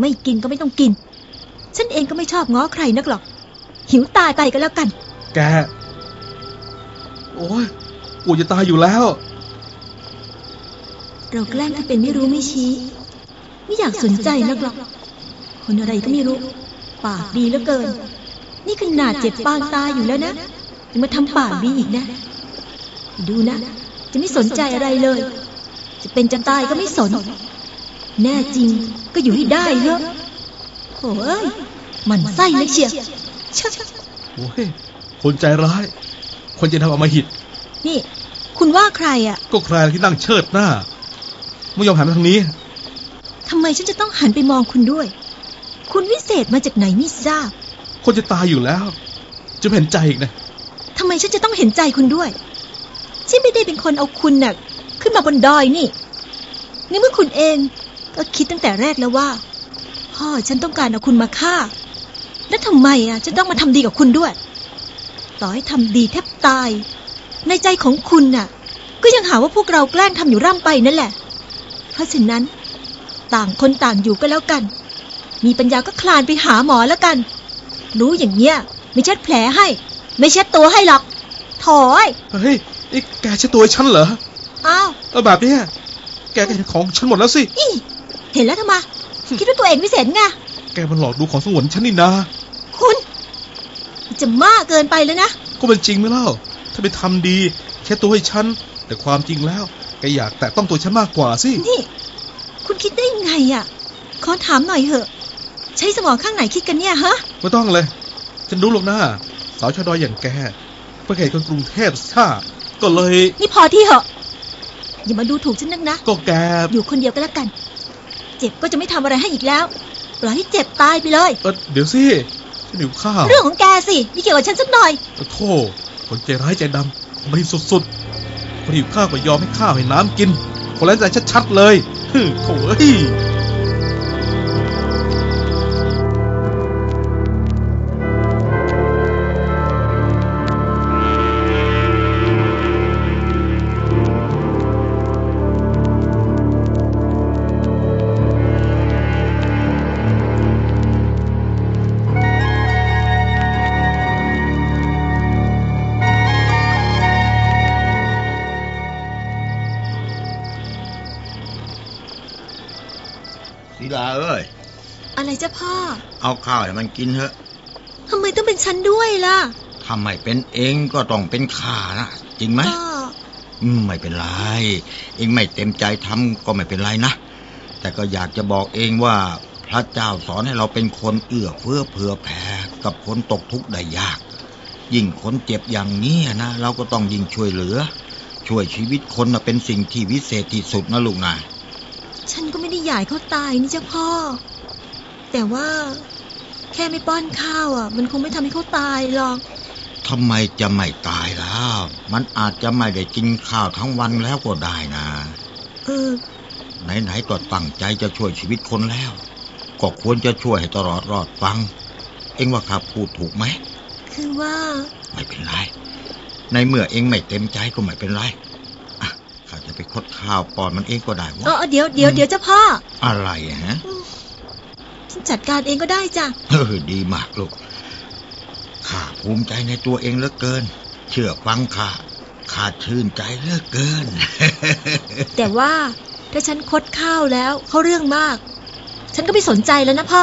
ไม่กินก็ไม่ต้องกิน ฉันเองก็ไม่ชอบง้อใครนักหรอก หิวตายไปก็แล้วกัน แก โอ้ยกูจะตายอยู่แล้ว เราแกล้งที่เป็นไม่รู้ไม่ชี้ ไม่อยากสนใจนักหรอก คนอะไรก็ไม่รู้ ปากดีเหลือเกิน นี่ขนาดเจ็บปางตายอยู่แล้วนะยังมาทำปากดีอีกนะ ดูนะ จะไม่สนใจอะไรเลย จะเป็นจะตายก็ไม่สน แน่จริงก็อยู่ให้ได้เถอะโอ้ยหมันไส้นักเชียวชะโอ้ยคนใจร้าย คนจะทำอำมหิต นี่ คุณว่าใครอะ ก็ใครที่นั่งเชิดหน้า ไม่ยอมหันมาทางนี้ทำไมฉันจะต้องหันไปมองคุณด้วย คุณวิเศษมาจากไหนไม่ทราบ คนจะตายอยู่แล้ว จะไม่เห็นใจอีกนะทำไมฉันจะต้องเห็นใจคุณด้วย ฉันไม่ได้เป็นคนเอาคุณน่ะ ขึ้นมาบนดอยนี่นี่เมื่อคุณเอง ก็คิดตั้งแต่แรกแล้วว่าพ่อฉันต้องการเอาคุณมาฆ่า แล้วทำไมอะฉันต้องมาทำดีกับคุณด้วย ต่อให้ทำดีแทบตาย ในใจของคุณน่ะ ก็ยังหาว่าพวกเราแกล้งทำอยู่ร่ำไปนั่นแหละ เพราะฉะนั้น ต่างคนต่างอยู่ก็แล้วกัน มีปัญญาก็คลานไปหาหมอแล้วกัน รู้อย่างเงี้ย ไม่เช็ดแผลให้ ไม่เช็ดตัวให้หรอกถอยเฮ้ยนี่แกใช่ตัวฉันเหรออ้าวเออแบบเนี้ยแกก็เห็นของฉันหมดแล้วสิอี เห็นแล้วทำไมคิดว่าตัวเองพิเศษไงแกมันหลอกดูของสงวนฉันนี่นาคุณจะมากเกินไปแล้วนะก็เป็นจริงไหมเล่า ถ้าไปทำดี แค่ตัวให้ฉัน แต่ความจริงแล้วแกอยากแต่ต้องตัวฉันมากกว่าสินี่ คุณคิดได้ยังไงอะ ขอถามหน่อยเหอะ ใช้สมองข้างไหนคิดกันเนี่ยฮะไม่ต้องเลย ฉันรู้หรอกนะสาวชาวดอยอย่างแกเพื่อเหตุคนกรุงเทพซ่าก็เลย นี่พอที่เหอะอย่ามาดูถูกฉันนักนะ ก็แกอยู่คนเดียวก็แล้วกัน เจ็บก็จะไม่ทำอะไรให้อีกแล้วปล่อยให้เจ็บตายไปเลยเออเดี๋ยวสิฉันหิวข้าวเรื่องของแกสิไม่เกี่ยวกับฉันสักหน่อยโอ้โธ่คนใจร้ายใจดำมันสุดๆคนหิวข้าวก็ยอมให้ข้าวให้น้ำกินคนแร้ใจชัดๆเลยฮึโถ่เอ้ย ศิลาเอ้ย อะไรจ้ะพ่อ เอาข้าวให้มันกินเถอะทำไมต้องเป็นฉันด้วยล่ะทำไมเป็นเองก็ต้องเป็นข้านะจริงไหมก็อืมไม่เป็นไร เองไม่เต็มใจทำก็ไม่เป็นไรนะ แต่ก็อยากจะบอกเองว่าพระเจ้าสอนให้เราเป็นคนเอื้อเฟื้อเผื่อแผ่กับคนตกทุกข์ได้ยาก ยิ่งคนเจ็บอย่างนี้นะเราก็ต้องยิ่งช่วยเหลือ ช่วยชีวิตคนน่ะเป็นสิ่งที่วิเศษที่สุดนะลูกนะฉันก็ไม่ได้อ ยากให้เขาตายนี่จ้ะพ่อ แต่ว่าแค่ไม่ป้อนข้าวอะ มันคงไม่ทำให้เขาตายหรอกทำไมจะไม่ตายแล้ว มันอาจจะไม่ได้กินข้าวทั้งวันแล้วก็ได้นะเออไหนๆก็ตั้งใจจะช่วยชีวิตคนแล้ว ก็ควรจะช่วยให้ตลอดรอดฟัง เอ็งว่าข้าพูดถูกไหม คือว่า ไม่เป็นไร ในเมื่อเอ็งไม่เต็มใจก็ไม่เป็นไรอะข้าจะ ไปคดข้าวปอนมันเองก็ได้เอวะอเดี๋ยวเดี๋ยวเดี๋ยวจ้ะพ่อ อะไรฮะฉันจัดการเองก็ได้จ้ะเออดีมากลูกข้าภูมิใจในตัวเองเหลือเกิน เชื่อฟังข้าข้าชื่นใจเหลือเกิน แต่ว่าถ้าฉันคดข้าวแล้วเขาเรื่องมาก ฉันก็ไม่สนใจแล้วนะพ่อ